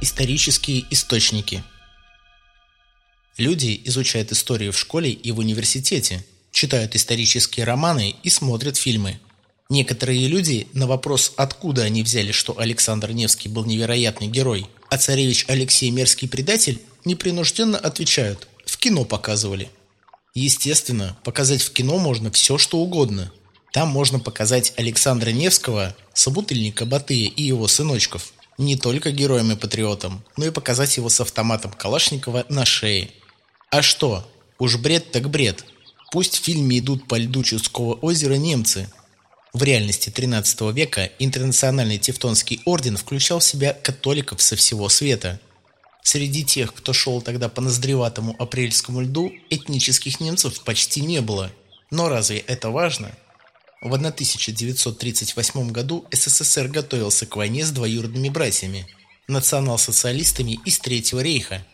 Исторические источники Люди изучают историю в школе и в университете, читают исторические романы и смотрят фильмы. Некоторые люди на вопрос, откуда они взяли, что Александр Невский был невероятный герой, а царевич Алексей мерзкий предатель, непринужденно отвечают «в кино показывали». Естественно, показать в кино можно все, что угодно. Там можно показать Александра Невского, собутыльника Батыя и его сыночков – не только героем и патриотом, но и показать его с автоматом Калашникова на шее. А что? Уж бред так бред. Пусть в фильме идут по льду Чудского озера немцы. В реальности 13 века Интернациональный Тевтонский орден включал в себя католиков со всего света. Среди тех, кто шел тогда по ноздреватому апрельскому льду, этнических немцев почти не было. Но разве это важно? В 1938 году СССР готовился к войне с двоюродными братьями, национал-социалистами из Третьего рейха.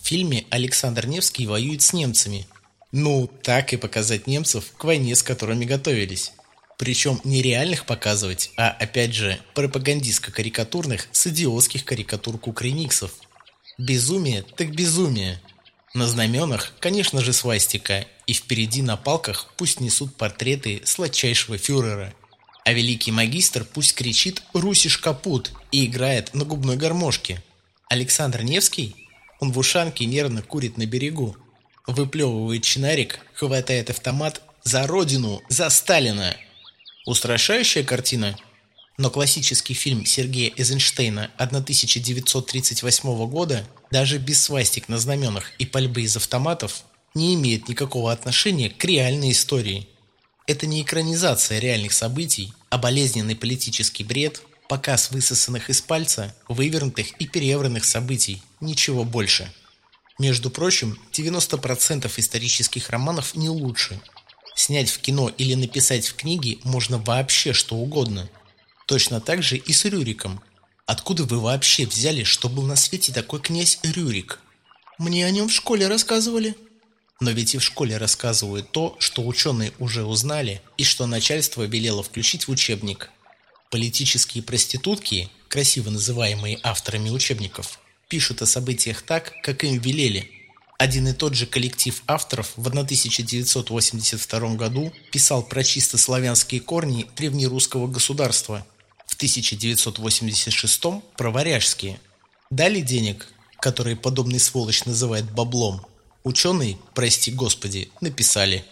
В фильме Александр Невский воюет с немцами. Ну, так и показать немцев к войне, с которыми готовились. Причем не реальных показывать, а, опять же, пропагандистско-карикатурных с идиотских карикатур кукрыниксов. Безумие так безумие. На знаменах, конечно же, свастика, и впереди на палках пусть несут портреты сладчайшего фюрера. А великий магистр пусть кричит «Русиш капут» и играет на губной гармошке. Александр Невский? Он в ушанке нервно курит на берегу. Выплевывает чинарик, хватает автомат «За Родину! За Сталина!» Устрашающая картина – но классический фильм Сергея Эйзенштейна 1938 года даже без свастик на знаменах и пальбы из автоматов не имеет никакого отношения к реальной истории. Это не экранизация реальных событий, а болезненный политический бред, показ высосанных из пальца, вывернутых и перевранных событий, ничего больше. Между прочим, 90% исторических романов не лучше. Снять в кино или написать в книге можно вообще что угодно – Точно так же и с Рюриком. Откуда вы вообще взяли, что был на свете такой князь Рюрик? Мне о нем в школе рассказывали. Но ведь и в школе рассказывают то, что ученые уже узнали и что начальство велело включить в учебник. Политические проститутки, красиво называемые авторами учебников, пишут о событиях так, как им велели. Один и тот же коллектив авторов в 1982 году писал про чисто славянские корни древнерусского государства – 1986-м про варяжские. Дали денег, которые подобный сволочь называет баблом. Ученые, прости господи, написали.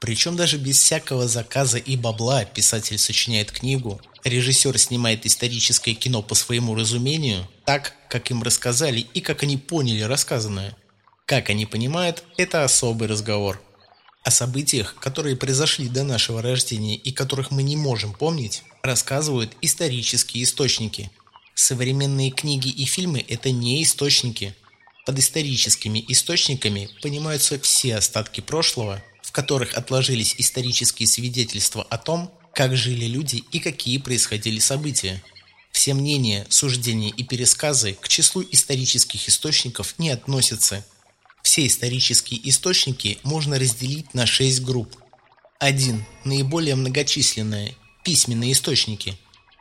Причем даже без всякого заказа и бабла писатель сочиняет книгу, режиссер снимает историческое кино по своему разумению, так, как им рассказали и как они поняли рассказанное. Как они понимают, это особый разговор. О событиях, которые произошли до нашего рождения и которых мы не можем помнить, рассказывают исторические источники. Современные книги и фильмы – это не источники. Под историческими источниками понимаются все остатки прошлого, в которых отложились исторические свидетельства о том, как жили люди и какие происходили события. Все мнения, суждения и пересказы к числу исторических источников не относятся – все исторические источники можно разделить на шесть групп. 1. Наиболее многочисленные – письменные источники.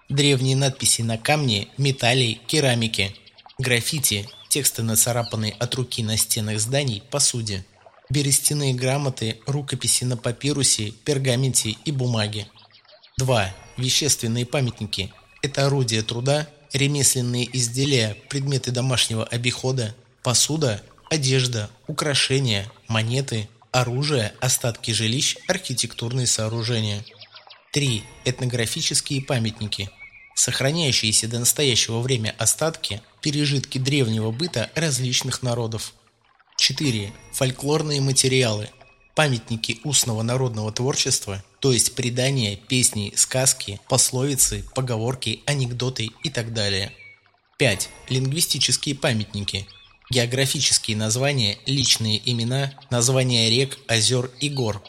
Древние надписи на камне, металле, керамике. Граффити – тексты, нацарапанные от руки на стенах зданий, посуде. Берестяные грамоты, рукописи на папирусе, пергаменте и бумаге. 2. Вещественные памятники – это орудия труда, ремесленные изделия, предметы домашнего обихода, посуда одежда, украшения, монеты, оружие, остатки жилищ, архитектурные сооружения. 3. Этнографические памятники. Сохраняющиеся до настоящего времени остатки, пережитки древнего быта различных народов. 4. Фольклорные материалы. Памятники устного народного творчества, то есть предания, песни, сказки, пословицы, поговорки, анекдоты и так далее. 5. Лингвистические памятники – Географические названия, личные имена, названия рек, озер и гор.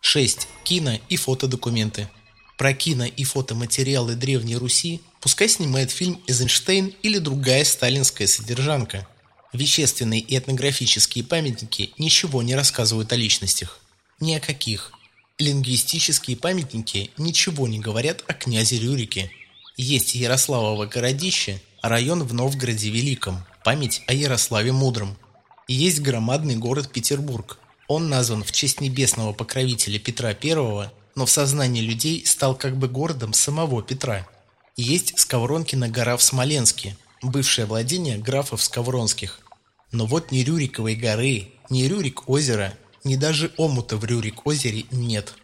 6. Кино и фотодокументы. Про кино и фотоматериалы Древней Руси пускай снимает фильм «Эйзенштейн» или другая сталинская содержанка. Вещественные и этнографические памятники ничего не рассказывают о личностях. Ни о каких. Лингвистические памятники ничего не говорят о князе Рюрике. Есть Ярославово городище – район в Новгороде Великом, память о Ярославе Мудром. Есть громадный город Петербург. Он назван в честь небесного покровителя Петра I, но в сознании людей стал как бы городом самого Петра. Есть Скавронкина гора в Смоленске, бывшее владение графов Скавронских. Но вот ни Рюриковой горы, ни Рюрик озера, ни даже омута в Рюрик озере нет.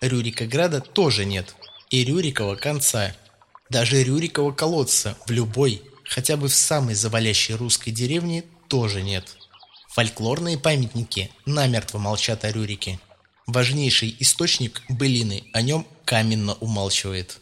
Рюрикограда тоже нет. И Рюрикова конца. Даже Рюрикова колодца в любой, хотя бы в самой завалящей русской деревне тоже нет. Фольклорные памятники намертво молчат о Рюрике. Важнейший источник былины о нем каменно умалчивает.